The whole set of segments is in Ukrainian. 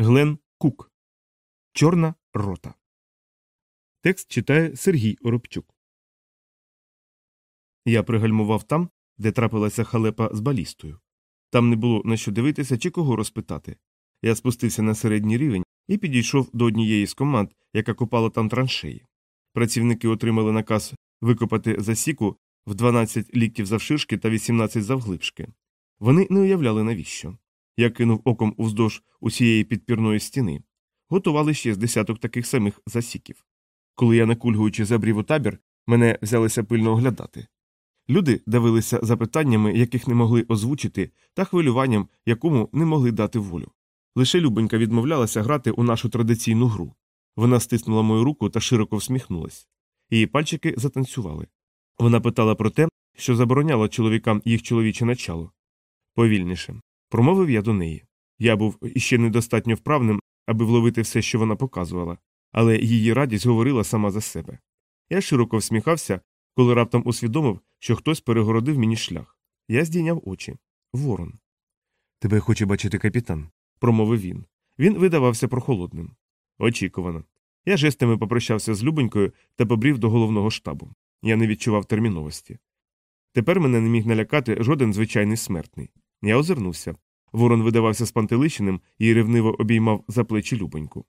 Глен Кук. Чорна рота. Текст читає Сергій Оробчук. Я пригальмував там, де трапилася халепа з балістою. Там не було на що дивитися чи кого розпитати. Я спустився на середній рівень і підійшов до однієї з команд, яка копала там траншеї. Працівники отримали наказ викопати засіку в 12 ліктів завширшки та 18 завглибшки. Вони не уявляли навіщо. Я кинув оком уздовж усієї підпірної стіни. Готували ще з десяток таких самих засіків. Коли я, накульгуючи, забрів у табір, мене взялися пильно оглядати. Люди давилися запитаннями, яких не могли озвучити, та хвилюванням, якому не могли дати волю. Лише Любонька відмовлялася грати у нашу традиційну гру. Вона стиснула мою руку та широко всміхнулась. Її пальчики затанцювали. Вона питала про те, що забороняло чоловікам їх чоловіче начало. Повільніше. Промовив я до неї. Я був іще недостатньо вправним, аби вловити все, що вона показувала, але її радість говорила сама за себе. Я широко всміхався, коли раптом усвідомив, що хтось перегородив мені шлях. Я здійняв очі. Ворон. Тебе хоче бачити капітан, промовив він. Він видавався прохолодним. Очікувано. Я жестами попрощався з Любонькою та побрів до головного штабу. Я не відчував терміновості. Тепер мене не міг налякати жоден звичайний смертний. Я озирнувся. Ворон видавався спантеличеним і ревниво обіймав за плечі Любоньку.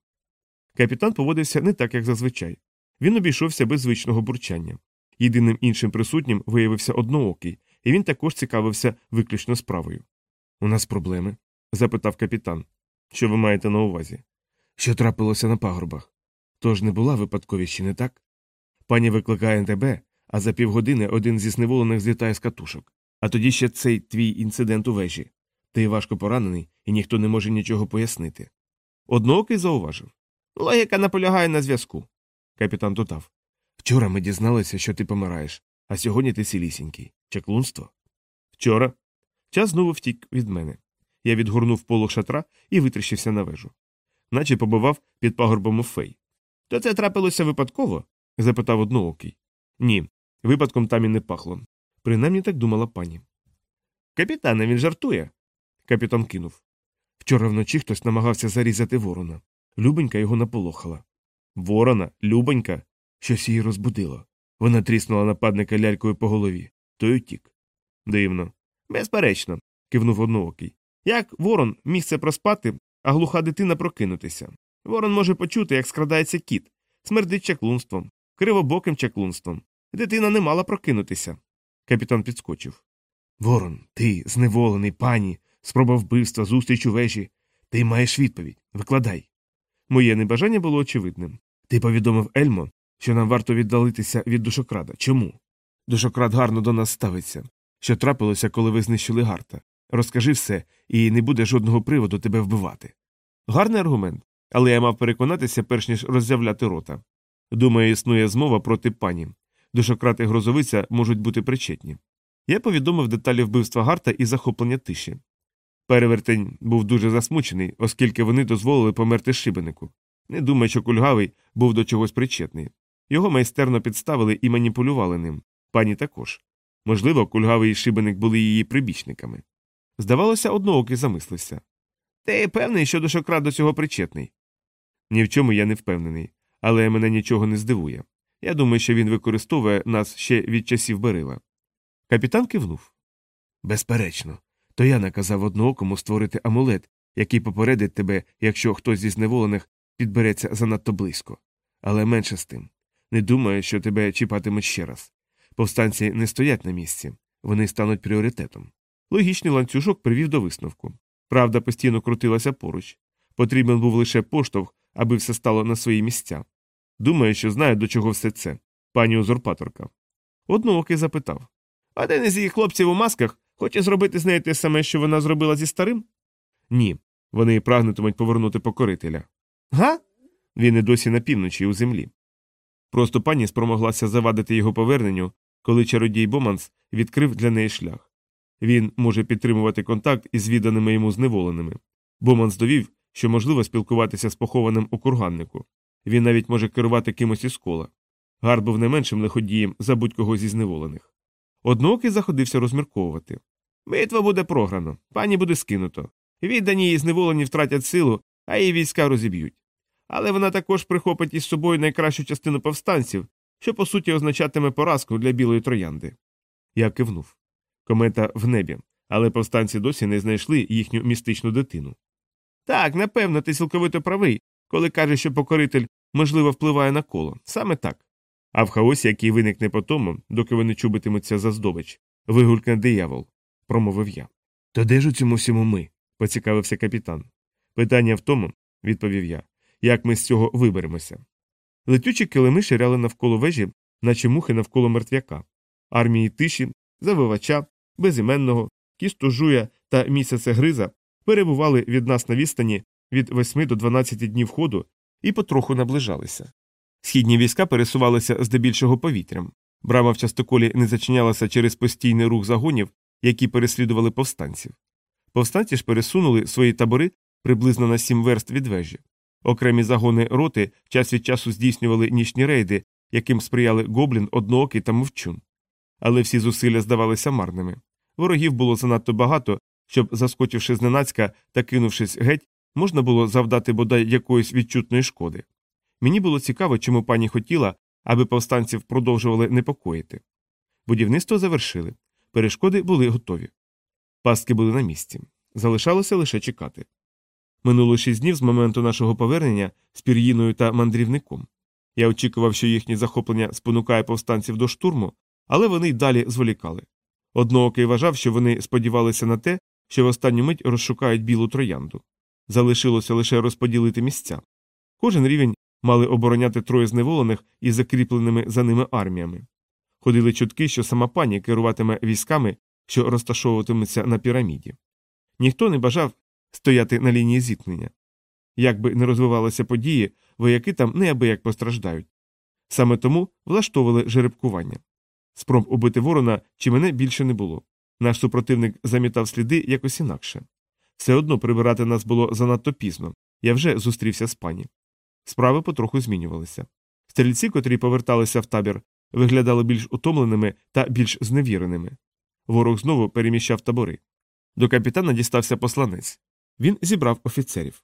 Капітан поводився не так, як зазвичай. Він обійшовся без звичного бурчання. Єдиним іншим присутнім виявився одноокий, і він також цікавився виключно справою. У нас проблеми? запитав капітан. Що ви маєте на увазі? Що трапилося на пагорбах? Тож не була випадковість, чи не так? Пані викликає тебе, а за півгодини один зі зневолених злітає з катушок. А тоді ще цей твій інцидент у вежі. Ти важко поранений, і ніхто не може нічого пояснити. Одноокий зауважив. Логіка наполягає на зв'язку. Капітан додав. Вчора ми дізналися, що ти помираєш, а сьогодні ти цілісінький. Чаклунство? Вчора. Час знову втік від мене. Я відгорнув полог шатра і витріщився на вежу. Наче побивав під пагорбом у фей. То це трапилося випадково? запитав одноокий. Ні, випадком там і не пахло. Принаймні так думала пані. Капітане, він жартує. Капітан кинув. Вчора вночі хтось намагався зарізати ворона. Любонька його наполохала. Ворона, Любонька, щось її розбудило. Вона тріснула нападника лялькою по голові. Той утік. Дивно. Безперечно, кивнув одноокий. Як ворон міг це проспати, а глуха дитина прокинутися. Ворон може почути, як скрадається кіт, смердить чаклунством, кривобоким чаклунством. Дитина не мала прокинутися. Капітан підскочив. Ворон, ти, зневолений, пані, спроба вбивства, зустріч у вежі. Ти маєш відповідь. Викладай. Моє небажання було очевидним. Ти повідомив Ельмо, що нам варто віддалитися від душокрада. Чому? Душокрад гарно до нас ставиться. Що трапилося, коли ви знищили гарта? Розкажи все, і не буде жодного приводу тебе вбивати. Гарний аргумент, але я мав переконатися, перш ніж роззявляти рота. Думаю, існує змова проти пані. Душократ і грозовиця можуть бути причетні. Я повідомив деталі вбивства Гарта і захоплення тиші. Перевертень був дуже засмучений, оскільки вони дозволили померти шибенику. Не думаю, що кульгавий був до чогось причетний. Його майстерно підставили і маніпулювали ним, пані також. Можливо, кульгавий і шибеник були її прибічниками. Здавалося, одноокий замислився. Ти певний, що душокрад до цього причетний? Ні в чому я не впевнений, але мене нічого не здивує. Я думаю, що він використовує нас ще від часів Берила. Капітан кивнув. Безперечно, то я наказав одноокому створити амулет, який попередить тебе, якщо хтось зі зневолених підбереться занадто близько. Але менше з тим. Не думаю, що тебе чіпатимуть ще раз. Повстанці не стоять на місці, вони стануть пріоритетом. Логічний ланцюжок привів до висновку. Правда постійно крутилася поруч. Потрібен був лише поштовх, аби все стало на свої місця. Думаю, що знаю, до чого все це, пані узурпаторка. Одноокий запитав Один із її хлопців у масках хоче зробити з нею те саме, що вона зробила зі старим? Ні. Вони прагнутимуть повернути покорителя. Га? Він і досі на півночі у землі. Просто пані спромоглася завадити його поверненню, коли чародій Боманс відкрив для неї шлях. Він може підтримувати контакт із відданими йому зневоленими. Боманс довів, що можливо спілкуватися з похованим у курганнику. Він навіть може керувати кимось із кола. Гар був не меншим лиходієм за будь-кого зі зневолених. Одноокий заходився розмірковувати. Битва буде програно, пані буде скинуто. Віддані її зневолені втратять силу, а її війська розіб'ють. Але вона також прихопить із собою найкращу частину повстанців, що по суті означатиме поразку для білої троянди. Я кивнув. Комета в небі, але повстанці досі не знайшли їхню містичну дитину. Так, напевно, ти цілковито правий, коли кажеш, що покоритель можливо впливає на коло. Саме так. А в хаосі, який виникне по тому, доки вони чубитимуться за здобич, вигулькне диявол, промовив я. То де ж у цьому всьому ми? поцікавився капітан. Питання в тому, відповів я, як ми з цього виберемося. Летючі килими ширяли навколо вежі, наче мухи навколо мертвяка, армії тиші, завивача, безіменного, кістожуя та місяцегриза перебували від нас на відстані від 8 до 12 днів ходу і потроху наближалися. Східні війська пересувалися здебільшого повітрям. Брама в частоколі не зачинялася через постійний рух загонів, які переслідували повстанців. Повстанці ж пересунули свої табори приблизно на сім верст від вежі. Окремі загони роти час від часу здійснювали нічні рейди, яким сприяли гоблін, одноокий та мовчун. Але всі зусилля здавалися марними. Ворогів було занадто багато, щоб, заскочивши зненацька та кинувшись геть, можна було завдати бодай якоїсь відчутної шкоди. Мені було цікаво, чому пані хотіла, аби повстанців продовжували непокоїти. Будівництво завершили, перешкоди були готові. Пастки були на місці. Залишалося лише чекати. Минуло шість днів з моменту нашого повернення з пір'їною та мандрівником. Я очікував, що їхнє захоплення спонукає повстанців до штурму, але вони й далі зволікали. Одноокий вважав, що вони сподівалися на те, що в останню мить розшукають білу троянду. Залишилося лише розподілити місця. Кожен рівень мали обороняти троє зневолених із закріпленими за ними арміями. Ходили чутки, що сама пані керуватиме військами, що розташовуватимуться на піраміді. Ніхто не бажав стояти на лінії зіткнення. Як би не розвивалися події, вояки там неабияк постраждають. Саме тому влаштовували жеребкування. Спроб убити ворона чи мене більше не було. Наш супротивник замітав сліди якось інакше. Все одно прибирати нас було занадто пізно, я вже зустрівся з пані. Справи потроху змінювалися. Стрільці, котрі поверталися в табір, виглядали більш утомленими та більш зневіреними. Ворог знову переміщав табори. До капітана дістався посланець. Він зібрав офіцерів.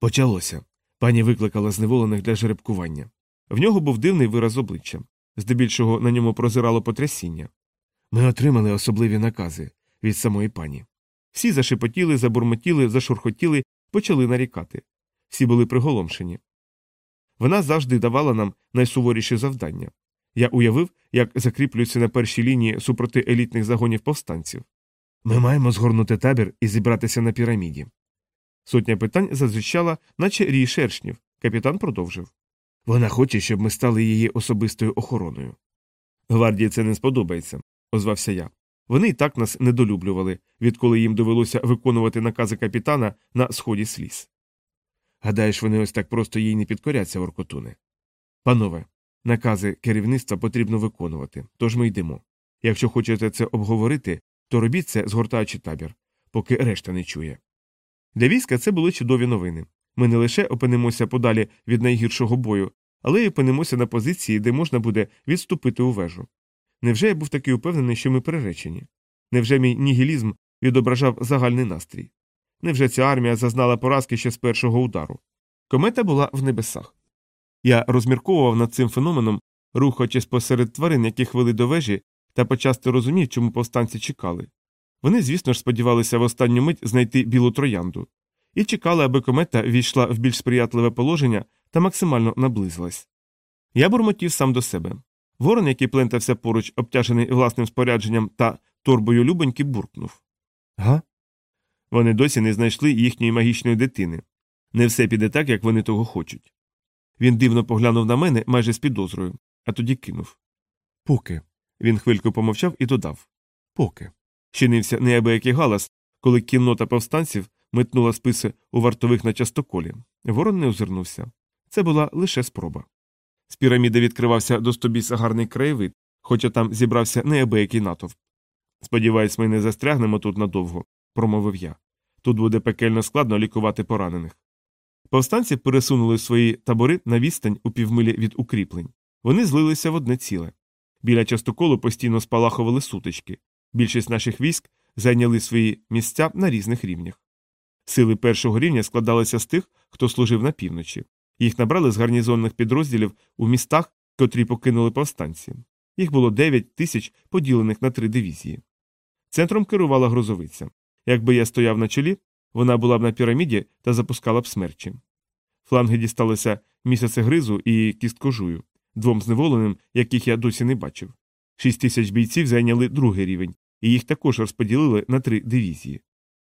Почалося. Пані викликала зневолених для жеребкування. В нього був дивний вираз обличчя, здебільшого на ньому прозирало потрясіння. Ми отримали особливі накази від самої пані. Всі зашепотіли, забурмотіли, зашурхотіли, почали нарікати. Всі були приголомшені. Вона завжди давала нам найсуворіші завдання. Я уявив, як закріплюються на першій лінії супроти елітних загонів повстанців. Ми маємо згорнути табір і зібратися на піраміді. Сотня питань зазвичала, наче рій шершнів. Капітан продовжив. Вона хоче, щоб ми стали її особистою охороною. Гвардії це не сподобається, озвався я. Вони й так нас недолюблювали, відколи їм довелося виконувати накази капітана на сході сліз. Гадаєш, вони ось так просто їй не підкоряться, Оркотуне? Панове, накази керівництва потрібно виконувати, тож ми йдемо. Якщо хочете це обговорити, то робіть це, згортаючи табір, поки решта не чує. Для війська це були чудові новини. Ми не лише опинимося подалі від найгіршого бою, але й опинимося на позиції, де можна буде відступити у вежу. Невже я був такий упевнений, що ми приречені? Невже мій нігілізм відображав загальний настрій? Невже ця армія зазнала поразки ще з першого удару? Комета була в небесах. Я розмірковував над цим феноменом, рухаючись посеред тварин, яких вели до вежі, та почасти розумів, чому повстанці чекали. Вони, звісно ж, сподівалися в останню мить знайти білу троянду, і чекали, аби комета війшла в більш сприятливе положення та максимально наблизилась. Я бурмотів сам до себе. Ворон, який плентався поруч, обтяжений власним спорядженням та торбою любоньки, буркнув. Га? Вони досі не знайшли їхньої магічної дитини. Не все піде так, як вони того хочуть. Він дивно поглянув на мене майже з підозрою, а тоді кинув. Поки. Він хвильку помовчав і додав Поки. Чинився неабиякий галас, коли кіннота повстанців метнула списи у вартових на частоколі. Ворон не озирнувся. Це була лише спроба. З піраміди відкривався до стобіса гарний краєвид, хоча там зібрався неабиякий натовп. Сподіваюсь, ми не застрягнемо тут надовго, промовив я. Тут буде пекельно складно лікувати поранених. Повстанці пересунули свої табори на відстань у півмилі від укріплень. Вони злилися в одне ціле. Біля частоколу постійно спалахували сутички. Більшість наших військ зайняли свої місця на різних рівнях. Сили першого рівня складалися з тих, хто служив на півночі. Їх набрали з гарнізонних підрозділів у містах, котрі покинули повстанці. Їх було 9 тисяч поділених на три дивізії. Центром керувала грозовиця. Якби я стояв на чолі, вона була б на піраміді та запускала б смерчі. Фланги дісталися місяцегризу і кісткожую, двом зневоленим, яких я досі не бачив. Шість тисяч бійців зайняли другий рівень, і їх також розподілили на три дивізії.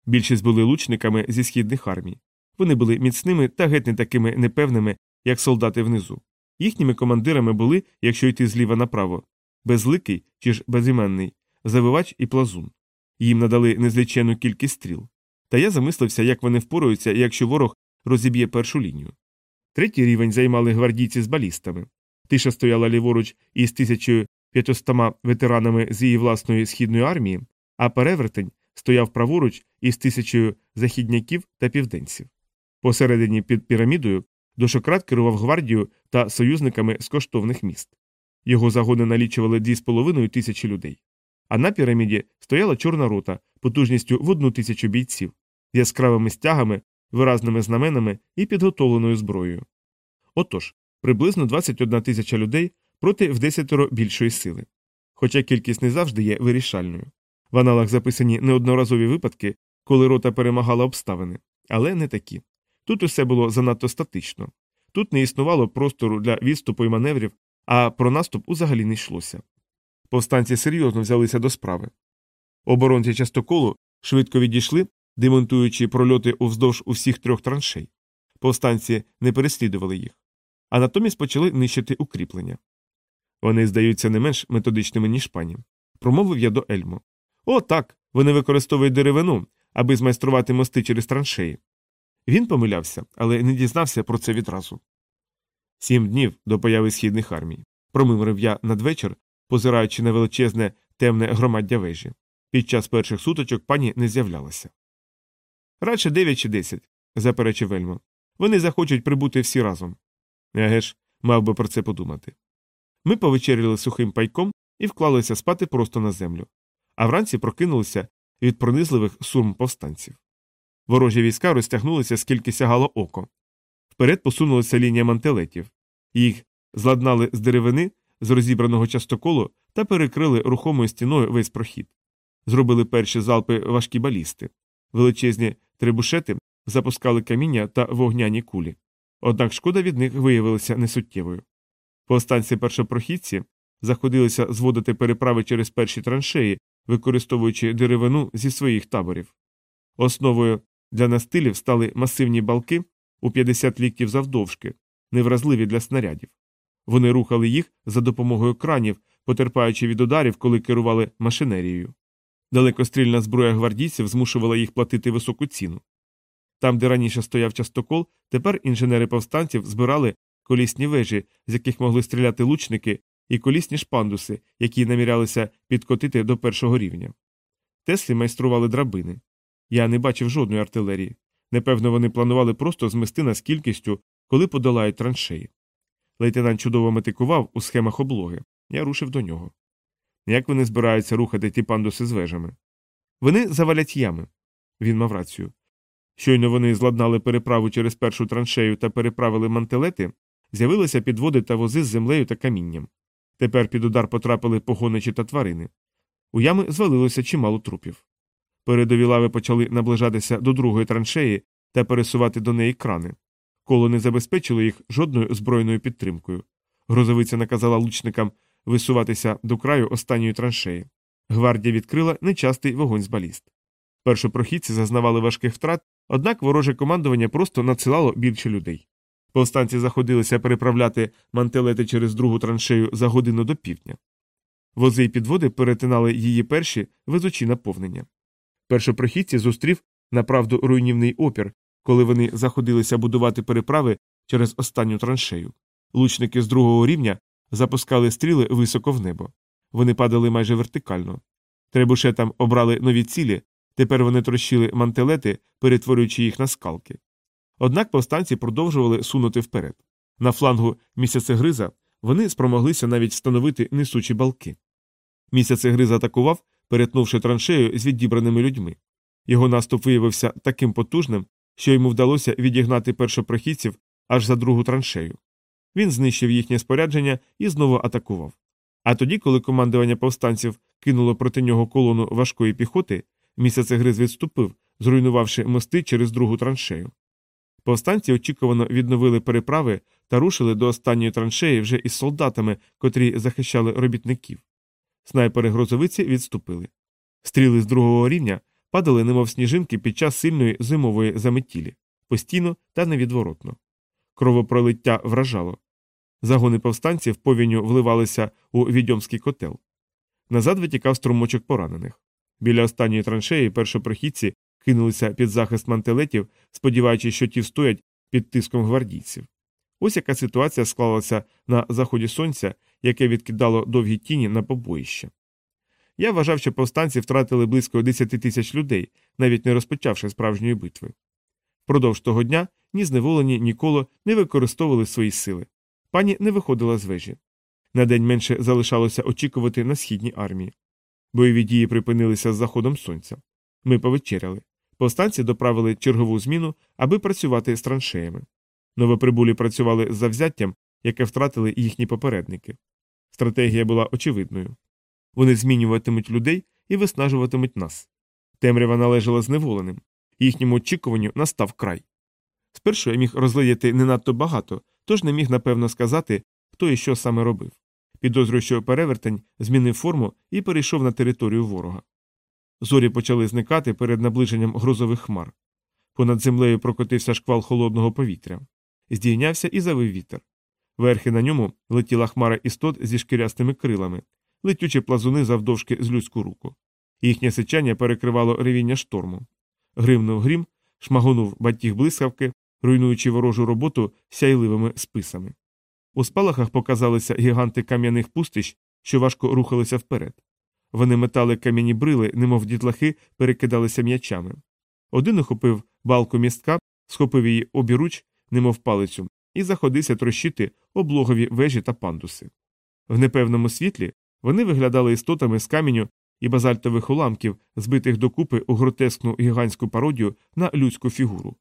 Більшість були лучниками зі східних армій. Вони були міцними та геть не такими непевними, як солдати внизу. Їхніми командирами були, якщо йти зліва направо, безликий чи ж безіменний, завивач і плазун. Їм надали незлічену кількість стріл. Та я замислився, як вони впораються, якщо ворог розіб'є першу лінію. Третій рівень займали гвардійці з балістами. Тиша стояла ліворуч із 1500 ветеранами з її власної східної армії, а перевертень стояв праворуч із тисячою західняків та південців. Посередині під пірамідою дошократ керував гвардію та союзниками з коштовних міст. Його загони налічували 2,5 тисячі людей. А на піраміді стояла чорна рота потужністю в одну тисячу бійців, яскравими стягами, виразними знаменами і підготовленою зброєю. Отож, приблизно 21 тисяча людей проти в десятеро більшої сили. Хоча кількість не завжди є вирішальною. В аналах записані неодноразові випадки, коли рота перемагала обставини, але не такі. Тут усе було занадто статично. Тут не існувало простору для відступу і маневрів, а про наступ узагалі не йшлося. Повстанці серйозно взялися до справи. Оборонці частоколу швидко відійшли, демонтуючи прольоти уздовж усіх трьох траншей. Повстанці не переслідували їх, а натомість почали нищити укріплення. Вони здаються не менш методичними, ніж пані. Промовив я до Ельмо. О, так. Вони використовують деревину, аби змайструвати мости через траншеї. Він помилявся, але не дізнався про це відразу. Сім днів до появи східних армій. Промимрив я надвечір, позираючи на величезне темне громаддя вежі. Під час перших суточок пані не з'являлася. Радше дев'ять чи десять, заперечив Ельмо. Вони захочуть прибути всі разом. Еге ж, мав би про це подумати. Ми повечеряли сухим пайком і вклалися спати просто на землю, а вранці прокинулися від пронизливих сурм повстанців. Ворожі війська розтягнулися, скільки сягало око. Вперед посунулася лінія мантелетів. Їх зладнали з деревини, з розібраного частоколу та перекрили рухомою стіною весь прохід. Зробили перші залпи важкі балісти. Величезні трибушети запускали каміння та вогняні кулі. Однак шкода від них виявилася несуттєвою. Повстанці першопрохідці заходилися зводити переправи через перші траншеї, використовуючи деревину зі своїх таборів. Основою для настилів стали масивні балки у 50 ліктів завдовжки, невразливі для снарядів. Вони рухали їх за допомогою кранів, потерпаючи від ударів, коли керували машинерією. Далекострільна зброя гвардійців змушувала їх платити високу ціну. Там, де раніше стояв частокол, тепер інженери повстанців збирали колісні вежі, з яких могли стріляти лучники, і колісні шпандуси, які намірялися підкотити до першого рівня. Теслі майстрували драбини. Я не бачив жодної артилерії. Непевно, вони планували просто змести нас кількістю, коли подолають траншеї. Лейтенант чудово метикував у схемах облоги. Я рушив до нього. Як вони збираються рухати ті пандуси з вежами? Вони завалять ями. Він мав рацію. Щойно вони зладнали переправу через першу траншею та переправили мантелети, з'явилися підводи та вози з землею та камінням. Тепер під удар потрапили погоничі та тварини. У ями звалилося чимало трупів. Передові лави почали наближатися до другої траншеї та пересувати до неї крани. Коло не забезпечило їх жодною збройною підтримкою. Грозовиця наказала лучникам висуватися до краю останньої траншеї. Гвардія відкрила нечастий вогонь з баліст. Першопрохідці зазнавали важких втрат, однак вороже командування просто надсилало більше людей. Повстанці заходилися переправляти мантелети через другу траншею за годину до півдня. Вози й підводи перетинали її перші, везучи наповнення. Першопрохідці зустрів направду руйнівний опір, коли вони заходилися будувати переправи через останню траншею. Лучники з другого рівня запускали стріли високо в небо. Вони падали майже вертикально. Требушетам обрали нові цілі, тепер вони трощили мантелети, перетворюючи їх на скалки. Однак повстанці продовжували сунути вперед. На флангу місяцегриза вони спромоглися навіть встановити несучі балки. Місяцегриз атакував, перетнувши траншею з відібраними людьми. Його наступ виявився таким потужним, що йому вдалося відігнати першопрохідців аж за другу траншею. Він знищив їхнє спорядження і знову атакував. А тоді, коли командування повстанців кинуло проти нього колону важкої піхоти, місяцегриз відступив, зруйнувавши мости через другу траншею. Повстанці очікувано відновили переправи та рушили до останньої траншеї вже із солдатами, котрі захищали робітників. Снайпери грозовиці відступили. Стріли з другого рівня падали, немов сніжинки під час сильної зимової заметілі, постійно та невідворотно. Кровопролиття вражало. Загони повстанців повінню вливалися у відьомський котел. Назад витікав струмочок поранених. Біля останньої траншеї першопрохідці кинулися під захист мантелетів, сподіваючись, що ті встоять під тиском гвардійців. Ось яка ситуація склалася на заході сонця, яке відкидало довгі тіні на побоїще. Я вважав, що повстанці втратили близько 10 тисяч людей, навіть не розпочавши справжньої битви. Впродовж того дня ні зневолені, ніколи не використовували свої сили. Пані не виходила з вежі. На день менше залишалося очікувати на східній армії. Бойові дії припинилися з заходом сонця. Ми повечеряли. Повстанці доправили чергову зміну, аби працювати з траншеями. Новоприбулі працювали з завзяттям, яке втратили їхні попередники. Стратегія була очевидною. Вони змінюватимуть людей і виснажуватимуть нас. Темрява належала зневоленим, їхньому очікуванню настав край. Спершу я міг розглядіти не надто багато, тож не міг напевно сказати, хто і що саме робив. Підозрюю, що перевертень змінив форму і перейшов на територію ворога. Зорі почали зникати перед наближенням грозових хмар. Понад землею прокотився шквал холодного повітря. Здійнявся і завив вітер. Верхи на ньому летіла хмара істот зі шкірястими крилами, летючі плазуни завдовжки з людську руку. Їхнє сичання перекривало ревіння шторму. Гримнув грім, шмагонув батіг блискавки, руйнуючи ворожу роботу сяйливими списами. У спалахах показалися гіганти кам'яних пустищ, що важко рухалися вперед. Вони метали кам'яні брили, немов дітлахи, перекидалися м'ячами. Один охопив балку містка, схопив її обіруч, немов палицю, і заходився трощити облогові вежі та пандуси. В непевному світлі вони виглядали істотами з каменю і базальтових уламків, збитих докупи у гротескну гігантську пародію на людську фігуру.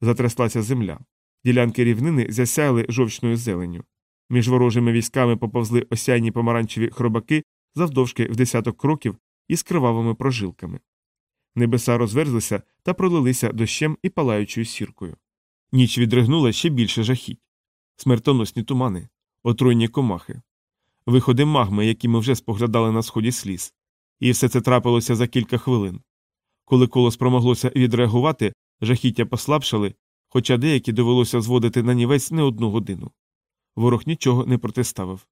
Затряслася земля. Ділянки рівнини засяяли жовчною зеленню. Між ворожими військами поповзли осяйні помаранчеві хробаки завдовжки в десяток кроків із кривавими прожилками. Небеса розверзлися та пролилися дощем і палаючою сіркою. Ніч відригнула ще більше жахіть смертоносні тумани, отруйні комахи, виходи магми, які ми вже споглядали на сході сліз. І все це трапилося за кілька хвилин. Коли коло спромоглося відреагувати, жахіття послабшали, хоча деякі довелося зводити на нівець не одну годину. Ворог нічого не протиставив.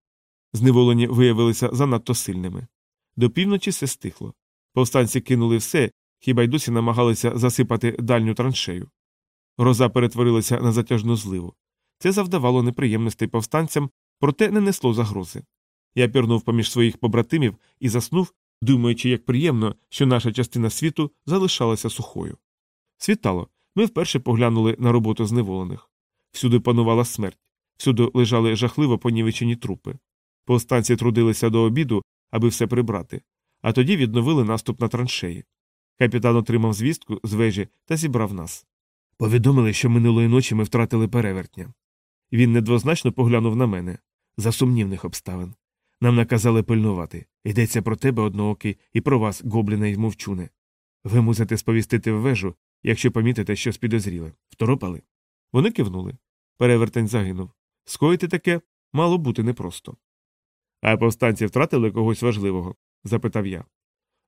Зневолені виявилися занадто сильними. До півночі все стихло. Повстанці кинули все, хіба й досі намагалися засипати дальню траншею. Гроза перетворилася на затяжну зливу. Це завдавало неприємностей повстанцям, проте не несло загрози. Я пірнув поміж своїх побратимів і заснув, думаючи, як приємно, що наша частина світу залишалася сухою. Світало, ми вперше поглянули на роботу зневолених. Всюди панувала смерть, всюди лежали жахливо понівечені трупи. Повстанці трудилися до обіду, аби все прибрати, а тоді відновили наступ на траншеї. Капітан отримав звістку з вежі та зібрав нас. Повідомили, що минулої ночі ми втратили перевертня. Він недвозначно поглянув на мене за сумнівних обставин. Нам наказали пильнувати. Йдеться про тебе, одноокий, і про вас, гобліне й мовчуне. Ви мусите сповістити в вежу, якщо помітите щось підозріле. Второпали. Вони кивнули. Перевертень загинув. Скоїти таке мало бути непросто. А повстанці втратили когось важливого? запитав я.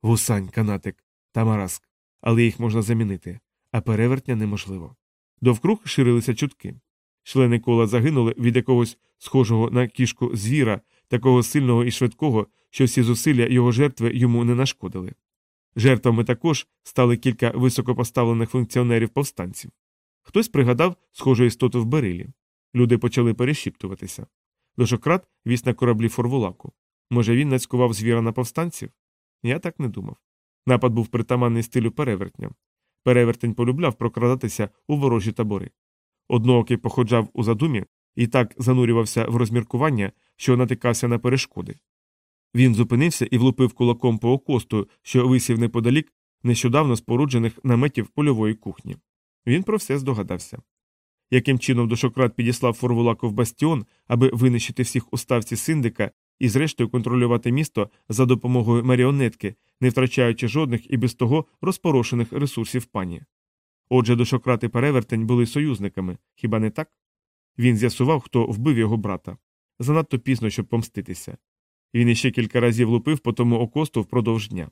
Вусань, канатик та мараск, але їх можна замінити, а перевертня неможливо. Довкруг ширилися чутки. Члени кола загинули від якогось схожого на кішку звіра, такого сильного і швидкого, що всі зусилля його жертви йому не нашкодили. Жертвами також стали кілька високопоставлених функціонерів повстанців. Хтось пригадав схожу істоту в берилі. Люди почали перешіптуватися. Дошократ віз на кораблі форвулаку. Може, він нацькував звіра на повстанців? Я так не думав. Напад був притаманний стилю перевертня. Перевертень полюбляв прокрадатися у ворожі табори. Одноокий походжав у задумі і так занурювався в розміркування, що натикався на перешкоди. Він зупинився і влупив кулаком по окосту, що висів неподалік, нещодавно споруджених наметів польової кухні. Він про все здогадався. Яким чином дошократ підіслав Форвулаку в бастіон, аби винищити всіх уставці синдика і, зрештою, контролювати місто за допомогою маріонетки, не втрачаючи жодних і без того розпорошених ресурсів пані. Отже, дошократ і перевертень були союзниками, хіба не так? Він з'ясував, хто вбив його брата. Занадто пізно, щоб помститися. Він іще кілька разів лупив по тому окосту впродовж дня.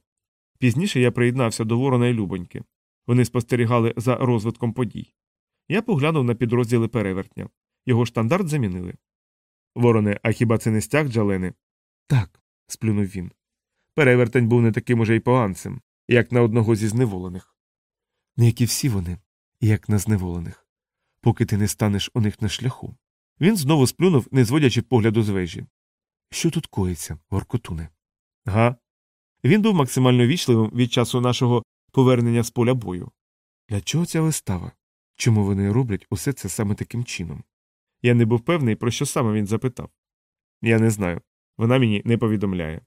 Пізніше я приєднався до Ворона і Любоньки. Вони спостерігали за розвитком подій. Я поглянув на підрозділи перевертня. Його штандарт замінили. Вороне, а хіба це не стяг Джалени? Так, сплюнув він. Перевертень був не таким уже й поганцем, як на одного зі зневолених. Не як і всі вони, як на зневолених, поки ти не станеш у них на шляху. Він знову сплюнув, не зводячи погляду з вежі. Що тут коїться, Воркотуне? Га. Він був максимально вічливим від часу нашого повернення з поля бою. Для чого ця вистава? Чому вони роблять усе це саме таким чином? Я не був певний, про що саме він запитав. Я не знаю. Вона мені не повідомляє.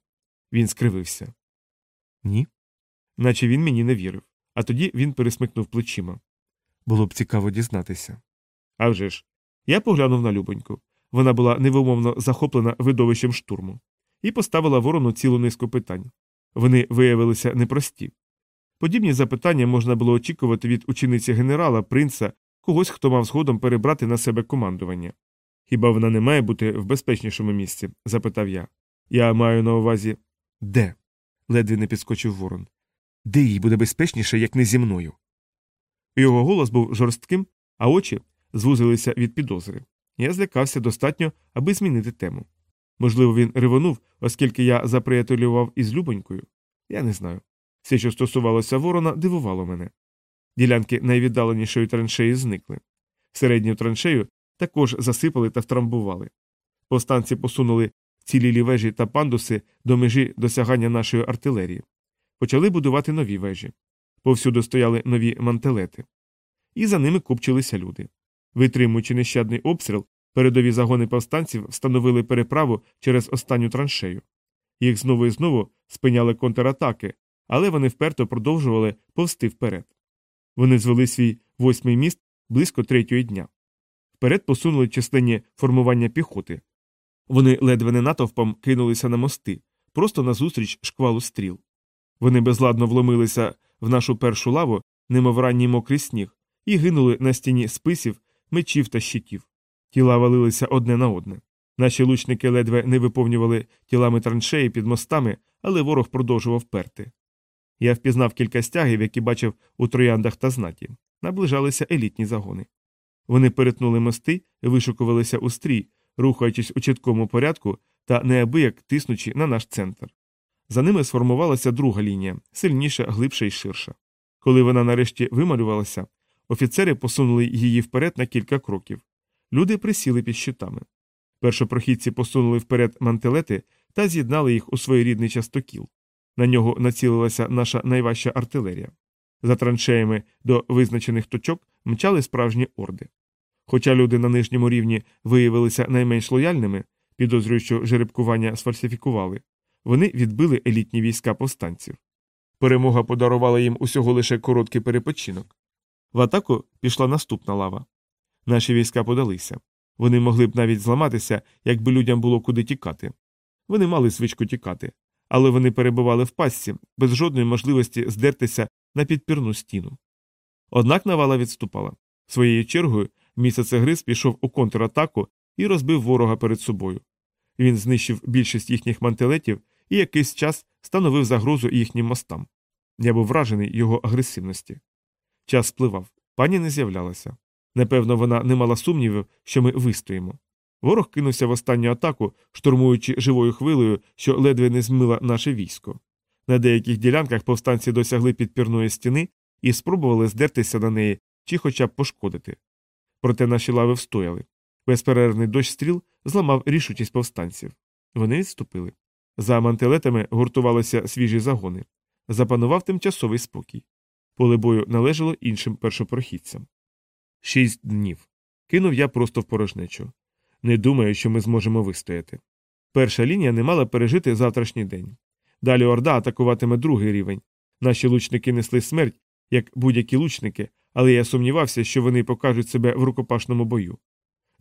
Він скривився. Ні. Наче він мені не вірив, а тоді він пересмикнув плечима. Було б цікаво дізнатися. «А вже ж!» Я поглянув на Любоньку. Вона була невимовно захоплена видовищем штурму, і поставила ворону цілу низку питань. Вони виявилися непрості. Подібні запитання можна було очікувати від учениці генерала, принца, когось, хто мав згодом перебрати на себе командування. Хіба вона не має бути в безпечнішому місці? запитав я. Я маю на увазі де? ледве не підскочив ворон. Де їй буде безпечніше, як не зі мною? Його голос був жорстким, а очі звузилися від підозри. Я злякався достатньо, аби змінити тему. Можливо, він ривонув, оскільки я заприятелював із Любонькою. Я не знаю. Все, що стосувалося ворона, дивувало мене. Ділянки найвіддаленішої траншеї зникли. Середню траншею також засипали та втрамбували. Повстанці посунули цілі вежі та пандуси до межі досягання нашої артилерії. Почали будувати нові вежі. Повсюду стояли нові мантелети. І за ними купчилися люди. Витримуючи нещадний обстріл, передові загони повстанців встановили переправу через останню траншею. Їх знову і знову спиняли контратаки, але вони вперто продовжували повсти вперед. Вони звели свій восьмий міст близько третьої дня. Вперед посунули численні формування піхоти. Вони ледве не натовпом кинулися на мости, просто назустріч шквалу стріл. Вони безладно вломилися в нашу першу лаву, немов ранній мокрий сніг, і гинули на стіні списів, мечів та щитів. Тіла валилися одне на одне. Наші лучники ледве не виповнювали тілами траншеї під мостами, але ворог продовжував перти. Я впізнав кілька стягів, які бачив у трояндах та знаті. Наближалися елітні загони. Вони перетнули мости і вишукувалися у стрій, рухаючись у чіткому порядку та неабияк тиснучи на наш центр. За ними сформувалася друга лінія, сильніша, глибша і ширша. Коли вона нарешті вималювалася, офіцери посунули її вперед на кілька кроків. Люди присіли під щитами. Першопрохідці посунули вперед мантелети та з'єднали їх у своєрідний частокіл. На нього націлилася наша найважча артилерія. За траншеями до визначених точок мчали справжні орди. Хоча люди на нижньому рівні виявилися найменш лояльними, підозрюю, що жеребкування сфальсифікували, вони відбили елітні війська повстанців. Перемога подарувала їм усього лише короткий перепочинок. В атаку пішла наступна лава. Наші війська подалися. Вони могли б навіть зламатися, якби людям було куди тікати. Вони мали звичку тікати, але вони перебували в пастці, без жодної можливості здертися на підпірну стіну. Однак навала відступала. Своєю чергою місяцегриз пішов у контратаку і розбив ворога перед собою. Він знищив більшість їхніх мантелетів і якийсь час становив загрозу їхнім мостам. Я був вражений його агресивності. Час спливав, пані не з'являлася. Напевно, вона не мала сумнівів, що ми вистоїмо. Ворог кинувся в останню атаку, штурмуючи живою хвилею, що ледве не змила наше військо. На деяких ділянках повстанці досягли підпірної стіни і спробували здертися на неї чи хоча б пошкодити. Проте наші лави встояли. Безперервний дощ стріл зламав рішучість повстанців. Вони відступили. За мантелетами гуртувалися свіжі загони. Запанував тимчасовий спокій. Поле бою належало іншим першопрохідцям. Шість днів. Кинув я просто в порожнечу. Не думаю, що ми зможемо вистояти. Перша лінія не мала пережити завтрашній день. Далі Орда атакуватиме другий рівень. Наші лучники несли смерть, як будь-які лучники, але я сумнівався, що вони покажуть себе в рукопашному бою.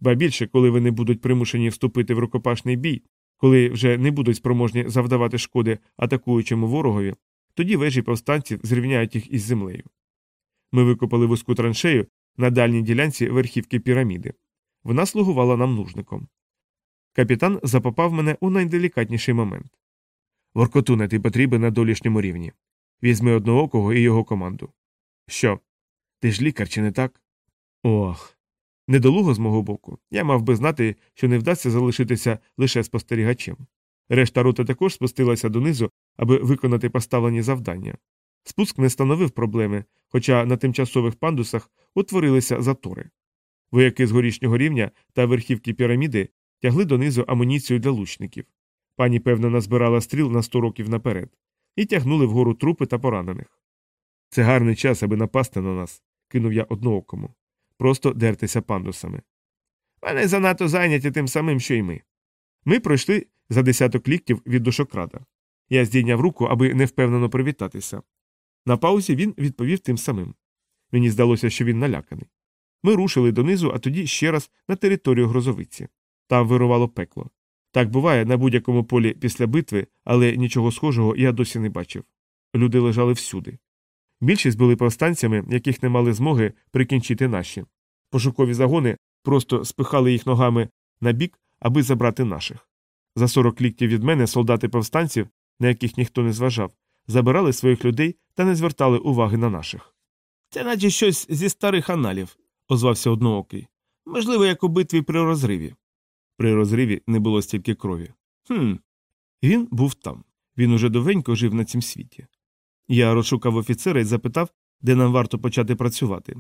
Ба більше, коли вони будуть примушені вступити в рукопашний бій, коли вже не будуть спроможні завдавати шкоди атакуючому ворогові, тоді вежі повстанців зрівняють їх із землею. Ми викопали вузьку траншею на дальній ділянці верхівки піраміди. Вона слугувала нам нужником. Капітан запопав мене у найделікатніший момент. Воркотуне, ти потрібен на долішньому рівні. Візьми одноокого і його команду. Що? Ти ж лікар, чи не так? Ох. Недолуго з мого боку. Я мав би знати, що не вдасться залишитися лише спостерігачем. Решта роти також спустилася донизу, аби виконати поставлені завдання. Спуск не становив проблеми, хоча на тимчасових пандусах утворилися затори. Вояки з горішнього рівня та верхівки піраміди тягли донизу амуніцію для лучників. Пані, певно, назбирала стріл на сто років наперед і тягнули вгору трупи та поранених. Це гарний час, аби напасти на нас, кинув я одноокому. Просто дертися пандусами. Вони занадто зайняті тим самим, що й ми. Ми пройшли за десяток ліктів від душокрада. Я здійняв руку, аби невпевнено привітатися. На паузі він відповів тим самим. Мені здалося, що він наляканий. Ми рушили донизу, а тоді ще раз на територію грозовиці. Там вирувало пекло. Так буває на будь-якому полі після битви, але нічого схожого я досі не бачив. Люди лежали всюди. Більшість були повстанцями, яких не мали змоги прикінчити наші. Пошукові загони просто спихали їх ногами на бік, аби забрати наших. За 40 ліктів від мене солдати повстанців, на яких ніхто не зважав, забирали своїх людей та не звертали уваги на наших. Це наче щось зі старих аналів, озвався одноокий. Можливо, як у битві при розриві. При розриві не було стільки крові. Хм. Він був там. Він уже довенько жив на цім світі. Я розшукав офіцера і запитав, де нам варто почати працювати.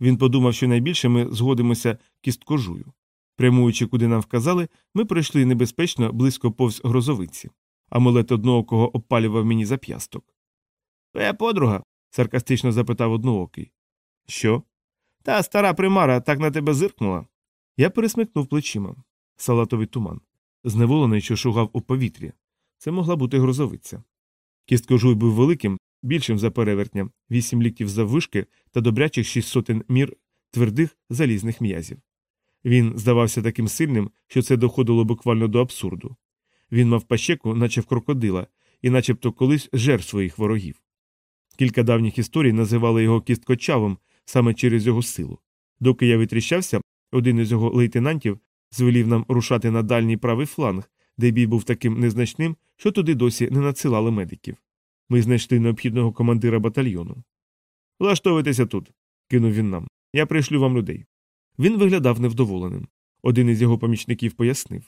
Він подумав, що найбільше ми згодимося кісткожую. Прямуючи, куди нам вказали, ми пройшли небезпечно близько повз грозовиці. Амулет одноокого обпалював мені зап'ясток. Твоя подруга? саркастично запитав одноокий. Що? Та стара примара так на тебе зиркнула. Я пересмикнув плечима. Салатовий туман. Зневолений, що шугав у повітрі. Це могла бути грозовиця. Кісткожуй був великим, більшим за перевертня, вісім ліктів заввишки та добрячих шість сотень мір твердих залізних м'язів. Він здавався таким сильним, що це доходило буквально до абсурду. Він мав пащеку, наче в крокодила, і начебто колись жер своїх ворогів. Кілька давніх історій називали його кісткочавом саме через його силу. Доки я витріщався, один із його лейтенантів звелів нам рушати на дальній правий фланг, де бій був таким незначним, що туди досі не надсилали медиків. Ми знайшли необхідного командира батальйону. Влаштовуйтеся тут, кинув він нам. Я прийшлю вам людей. Він виглядав невдоволеним. Один із його помічників пояснив.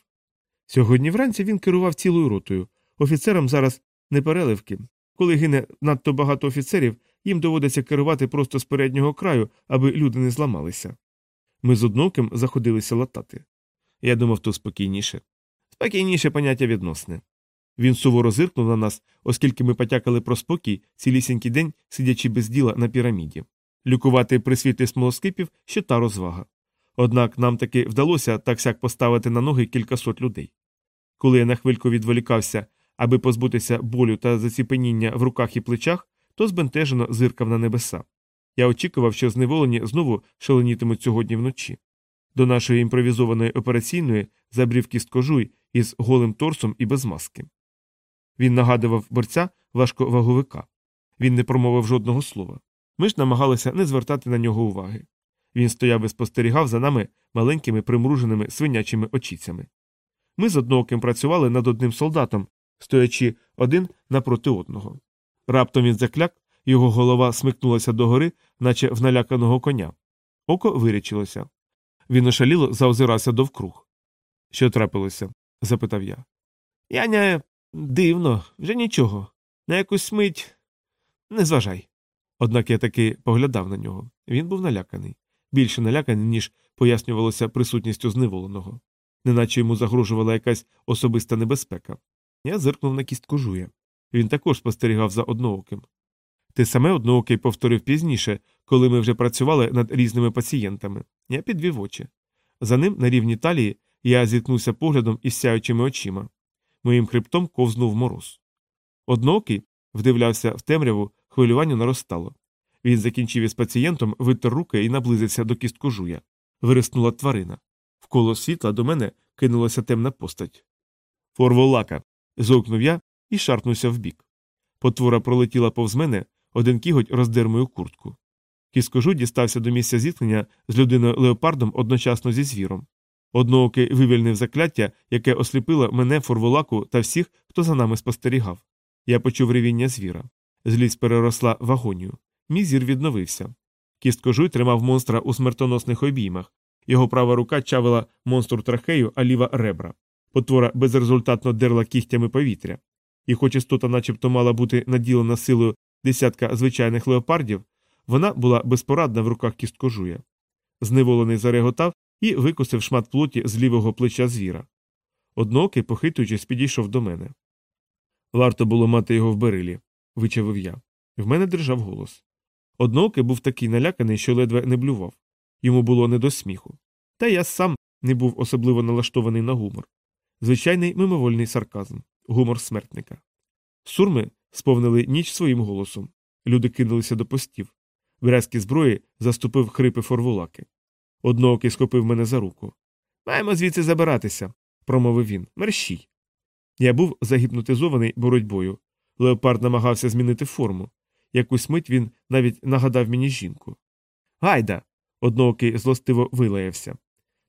Сьогодні вранці він керував цілою ротою. Офіцерам зараз не переливки. Коли гине надто багато офіцерів, їм доводиться керувати просто з переднього краю, аби люди не зламалися. Ми з одноким заходилися латати. Я думав, то спокійніше. Спокійніше поняття відносне. Він суворо зиркнув на нас, оскільки ми потякали про спокій цілісінький день, сидячи без діла на піраміді. Лікувати при світлі смолоскипів ще та розвага. Однак нам таки вдалося так сяк поставити на ноги кількасот людей. Коли я на хвильку відволікався, аби позбутися болю та заціпеніння в руках і плечах, то збентежено зиркав на небеса. Я очікував, що зневолені знову шаленітимуть сьогодні вночі. До нашої імпровізованої операційної забрів кісткожуй із голим торсом і без маски. Він нагадував борця важковаговика. Він не промовив жодного слова. Ми ж намагалися не звертати на нього уваги. Він стояв і спостерігав за нами маленькими примруженими свинячими очіцями. Ми з однооким працювали над одним солдатом, стоячи один напроти одного. Раптом він закляк, його голова смикнулася догори, наче в наляканого коня. Око вирічилося. Він ошаліло заозирався довкруг. Що трапилося? Запитав я. Я не дивно, вже нічого. На якусь мить не зважай. Однак я таки поглядав на нього. Він був наляканий, більше наляканий, ніж пояснювалося присутністю зневоленого, неначе йому загрожувала якась особиста небезпека. Я зиркнув на кістку жуя. Він також спостерігав за однооким. Те саме одноокий повторив пізніше, коли ми вже працювали над різними пацієнтами. Я підвів очі. За ним, на рівні талії, я зіткнувся поглядом із сяючими очима. Моїм хребтом ковзнув мороз. Одноокий вдивлявся в темряву, хвилювання наростало. Він закінчив із пацієнтом, витер руки і наблизився до кісткожуя. Вириснула тварина. Вколо світла до мене кинулася темна постать. Форволака. зовкнув я і шарпнувся вбік. Потвора пролетіла повз мене, один кіготь роздер мою куртку. Кіскожу дістався до місця зіткнення з людиною леопардом одночасно зі звіром. Одноокий вивільнив закляття, яке осліпило мене форволаку та всіх, хто за нами спостерігав. Я почув ревіння звіра. Злість переросла в агонію. Мій зір відновився. Кісткожуй тримав монстра у смертоносних обіймах. Його права рука чавила монстру трахею, а ліва ребра. Потвора безрезультатно дерла кігтями повітря. І хоч істота начебто мала бути наділена силою десятка звичайних леопардів, вона була безпорадна в руках кісткожуя. Зневолений зареготав і викосив шмат плоті з лівого плеча звіра. Одноокий, похитуючись, підійшов до мене. Варто було мати його в берилі, вичавив я. В мене держав голос. Одноокий був такий наляканий, що ледве не блював. Йому було не до сміху. Та я сам не був особливо налаштований на гумор. Звичайний мимовольний сарказм, гумор смертника. Сурми сповнили ніч своїм голосом. Люди кинулися до постів. Вразки зброї заступив хрипи форвулаки. Одноокий схопив мене за руку. Маємо звідси забиратися, промовив він. Мерщій. Я був загіпнотизований боротьбою. Леопард намагався змінити форму. Якусь мить він навіть нагадав мені жінку. Гайда. Одноокий злостиво вилаявся.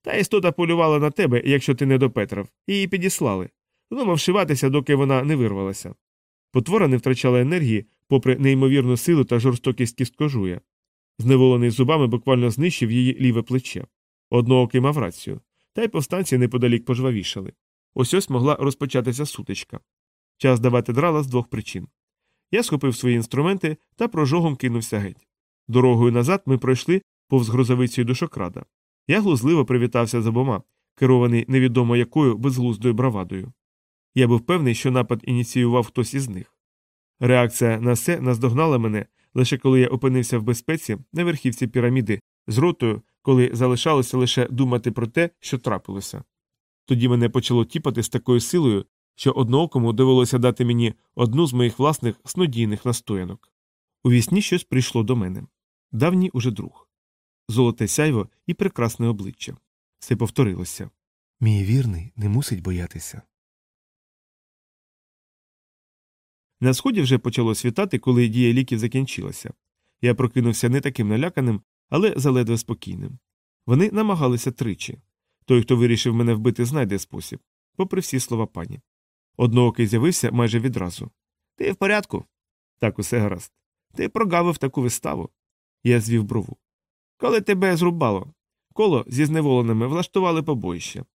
Та істота полювала на тебе, якщо ти не допетрав, її підіслали. Думав вшиватися, доки вона не вирвалася. Потвора не втрачала енергії, попри неймовірну силу та жорстокість кісткожуя. Зневолений зубами буквально знищив її ліве плече. Одноокий мав рацію, та й повстанці неподалік пожвавішали. Ось ось могла розпочатися сутичка. Час давати драла з двох причин. Я схопив свої інструменти та прожогом кинувся геть. Дорогою назад ми пройшли повз грозовицею душокрада. Я глузливо привітався з обома, керований невідомо якою безглуздою бравадою. Я був певний, що напад ініціював хтось із них. Реакція на це наздогнала мене лише коли я опинився в безпеці на верхівці піраміди з ротою, коли залишалося лише думати про те, що трапилося. Тоді мене почало тіпати з такою силою, що одноокому довелося дати мені одну з моїх власних снодійних настоянок. У вісні щось прийшло до мене давній уже друг. Золоте сяйво і прекрасне обличчя. Все повторилося. Мій вірний не мусить боятися. На сході вже почало світати, коли дія ліків закінчилася. Я прокинувся не таким наляканим, але заледве спокійним. Вони намагалися тричі. Той, хто вирішив мене вбити, знайде спосіб, попри всі слова пані. Одноокий з'явився майже відразу. Ти в порядку? Так, усе гаразд. Ти прогавив таку виставу. Я звів брову. Коли тебе зрубало, коло зі зневоленими влаштували побоїще.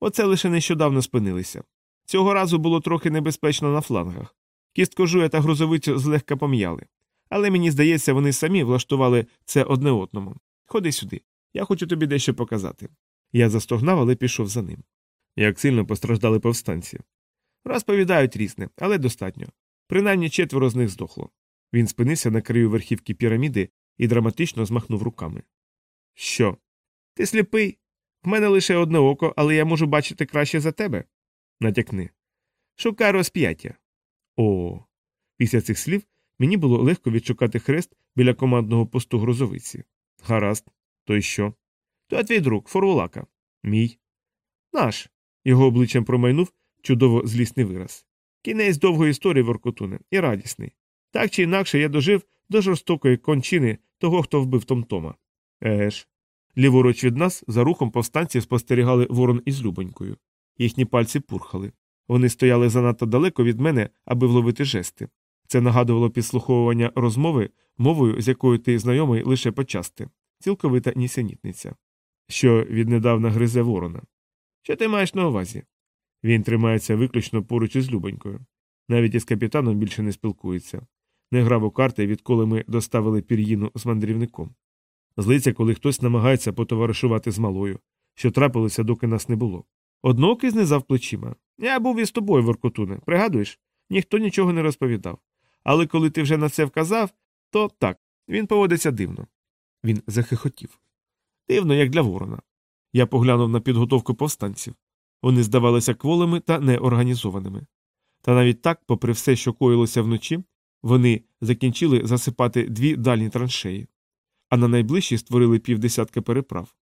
Оце лише нещодавно спинилися. Цього разу було трохи небезпечно на флангах. Кісткожуя та грузовицю злегка пом'яли. Але мені здається, вони самі влаштували це одне одному. Ходи сюди, я хочу тобі дещо показати. Я застогнав, але пішов за ним. Як сильно постраждали повстанці. Розповідають різне, але достатньо. Принаймні четверо з них здохло. Він спинився на краю верхівки піраміди і драматично змахнув руками. Що? Ти сліпий? В мене лише одне око, але я можу бачити краще за тебе. Натякни. Шукай розп'яття. О. Після цих слів мені було легко відшукати хрест біля командного посту грозовиці. Гаразд, то й що? То твій друг, Форволака. Мій. Наш. Його обличчям промайнув чудово злісний вираз. Кінець довгої історії Воркотуне і радісний. Так чи інакше я дожив до жорстокої кончини того, хто вбив Томтома. Ж. Ліворуч від нас за рухом повстанців спостерігали ворон із Любонькою. Їхні пальці пурхали. Вони стояли занадто далеко від мене, аби вловити жести. Це нагадувало підслуховування розмови, мовою, з якою ти знайомий лише почасти, цілковита нісенітниця. Що віднедавна гризе ворона. Що ти маєш на увазі? Він тримається виключно поруч із Любонькою. Навіть із капітаном більше не спілкується. Не грав у карти, відколи ми доставили пір'їну з мандрівником. Злиться, коли хтось намагається потоваришувати з малою, що трапилося, доки нас не було. Одноокий знизав плечима. Я був із тобою, Воркотуне, пригадуєш? Ніхто нічого не розповідав. Але коли ти вже на це вказав, то так, він поводиться дивно. Він захихотів. Дивно, як для ворона. Я поглянув на підготовку повстанців. Вони здавалися кволими та неорганізованими. Та навіть так, попри все, що коїлося вночі, Вони закінчили засипати дві дальні траншеї, а на найближчій створили півдесятка переправ.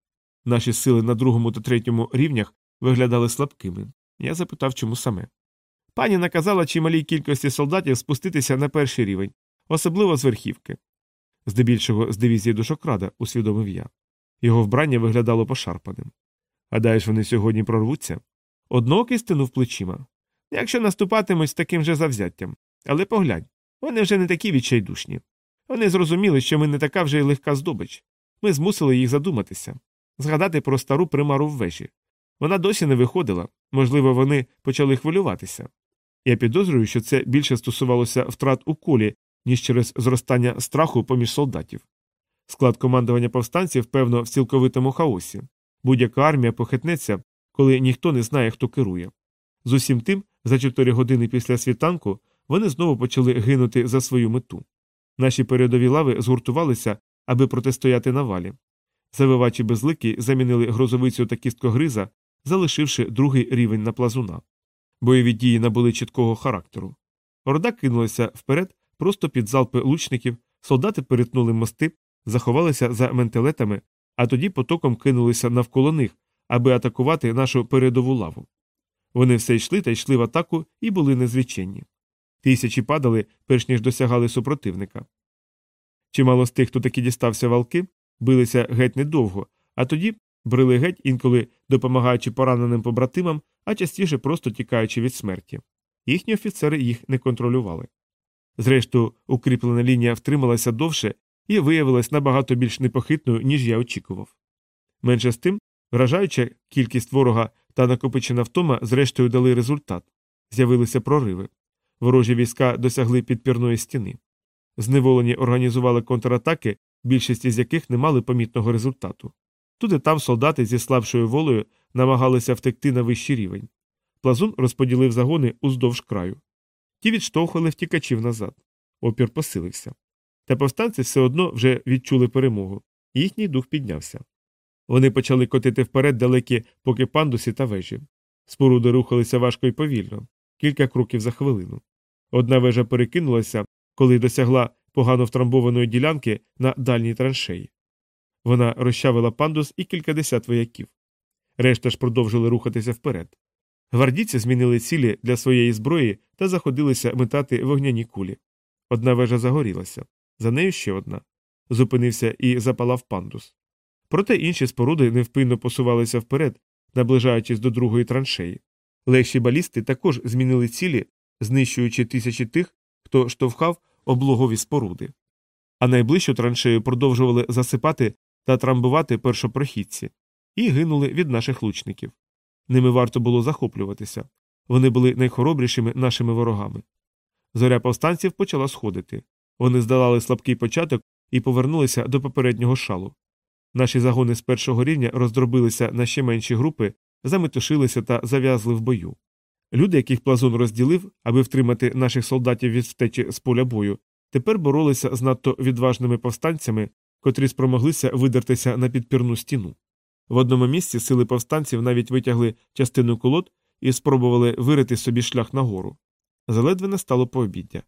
Наші сили на другому та третьому рівнях виглядали слабкими. Я запитав, чому саме. Пані наказала чималій кількості солдатів спуститися на перший рівень, особливо з верхівки. Здебільшого з дивізії душокрада, усвідомив я. Його вбрання виглядало пошарпаним. Гадаєш, вони сьогодні прорвуться? Одноокий стинув плечима. Якщо наступатимуть з таким же завзяттям. Але поглянь, вони вже не такі відчайдушні. Вони зрозуміли, що ми не така вже й легка здобич. Ми змусили їх задуматися, згадати про стару примару в вежі. Вона досі не виходила, можливо, вони почали хвилюватися. Я підозрюю, що це більше стосувалося втрат у колі, ніж через зростання страху поміж солдатів. Склад командування повстанців, певно, в цілковитому хаосі. Будь-яка армія похитнеться, коли ніхто не знає, хто керує. З усім тим, за чотири години після світанку вони знову почали гинути за свою мету. Наші передові лави згуртувалися, аби протистояти навалі. Завивачі безлики замінили грозовицю та кісткогриза, залишивши другий рівень на плазуна. Бойові дії набули чіткого характеру. Орда кинулася вперед, просто під залпи лучників, солдати перетнули мости, заховалися за ментелетами, а тоді потоком кинулися навколо них, аби атакувати нашу передову лаву. Вони все йшли та йшли в атаку і були незвичайні. Тисячі падали, перш ніж досягали супротивника. Чимало з тих, хто таки дістався валки, билися геть недовго, а тоді брили геть, інколи допомагаючи пораненим побратимам, а частіше просто тікаючи від смерті. Їхні офіцери їх не контролювали. Зрештою, укріплена лінія втрималася довше і виявилась набагато більш непохитною, ніж я очікував. Менше з тим, вражаюча кількість ворога та накопичена втома, зрештою дали результат з'явилися прориви. Ворожі війська досягли підпірної стіни. Зневолені організували контратаки, більшість із яких не мали помітного результату. Тут і там солдати зі слабшою волею намагалися втекти на вищий рівень. Плазун розподілив загони уздовж краю. Ті відштовхували втікачів назад. Опір посилився. Та повстанці все одно вже відчули перемогу, їхній дух піднявся. Вони почали котити вперед далекі поки пандусі та вежі. Споруди рухалися важко і повільно, кілька кроків за хвилину. Одна вежа перекинулася, коли досягла погано втрамбованої ділянки на дальній траншеї. Вона розчавила пандус і кількадесят вояків. Решта ж продовжили рухатися вперед. Гвардійці змінили цілі для своєї зброї та заходилися метати вогняні кулі. Одна вежа загорілася, за нею ще одна. Зупинився і запалав пандус. Проте інші споруди невпинно посувалися вперед, наближаючись до другої траншеї. Легші балісти також змінили цілі, знищуючи тисячі тих, хто штовхав облогові споруди. А найближчу траншею продовжували засипати та трамбувати першопрохідці і гинули від наших лучників. Ними варто було захоплюватися вони були найхоробрішими нашими ворогами. Зоря повстанців почала сходити. Вони здолали слабкий початок і повернулися до попереднього шалу. Наші загони з першого рівня роздробилися на ще менші групи, заметушилися та зав'язли в бою. Люди, яких плазун розділив, аби втримати наших солдатів від втечі з поля бою, тепер боролися з надто відважними повстанцями, котрі спромоглися видертися на підпірну стіну. В одному місці сили повстанців навіть витягли частину колод і спробували вирити собі шлях нагору. Заледве не стало пообіддя.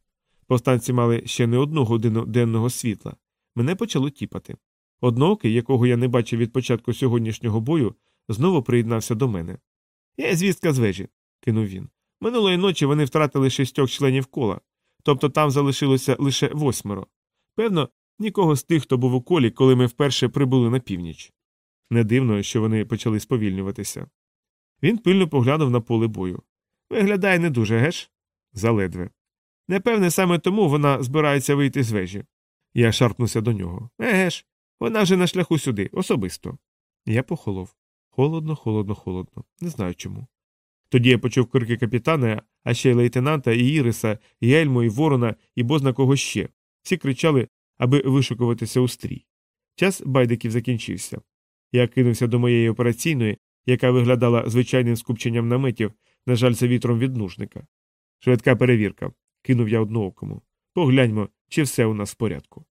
Повстанці мали ще не одну годину денного світла. Мене почало тіпати. Одноокий, якого я не бачив від початку сьогоднішнього бою, знову приєднався до мене. Є звістка з вежі, кинув він. Минулої ночі вони втратили шістьох членів кола, тобто там залишилося лише восьмеро. Певно, нікого з тих, хто був у колі, коли ми вперше прибули на північ. Не дивно, що вони почали сповільнюватися. Він пильно поглянув на поле бою. Виглядає не дуже, геш? Заледве. Непевне, саме тому вона збирається вийти з вежі. Я шарпнувся до нього. Еге ж, вона вже на шляху сюди, особисто. Я похолов. Холодно, холодно, холодно. Не знаю чому. Тоді я почув крики капітана, а ще й лейтенанта, і Іриса, і Ельмо, і Ворона, і бозна кого ще. Всі кричали, аби вишикуватися у стрій. Час байдиків закінчився. Я кинувся до моєї операційної, яка виглядала звичайним скупченням наметів, на жаль, за вітром від нужника. Швидка перевірка, кинув я одноокому. Погляньмо, чи все у нас в порядку.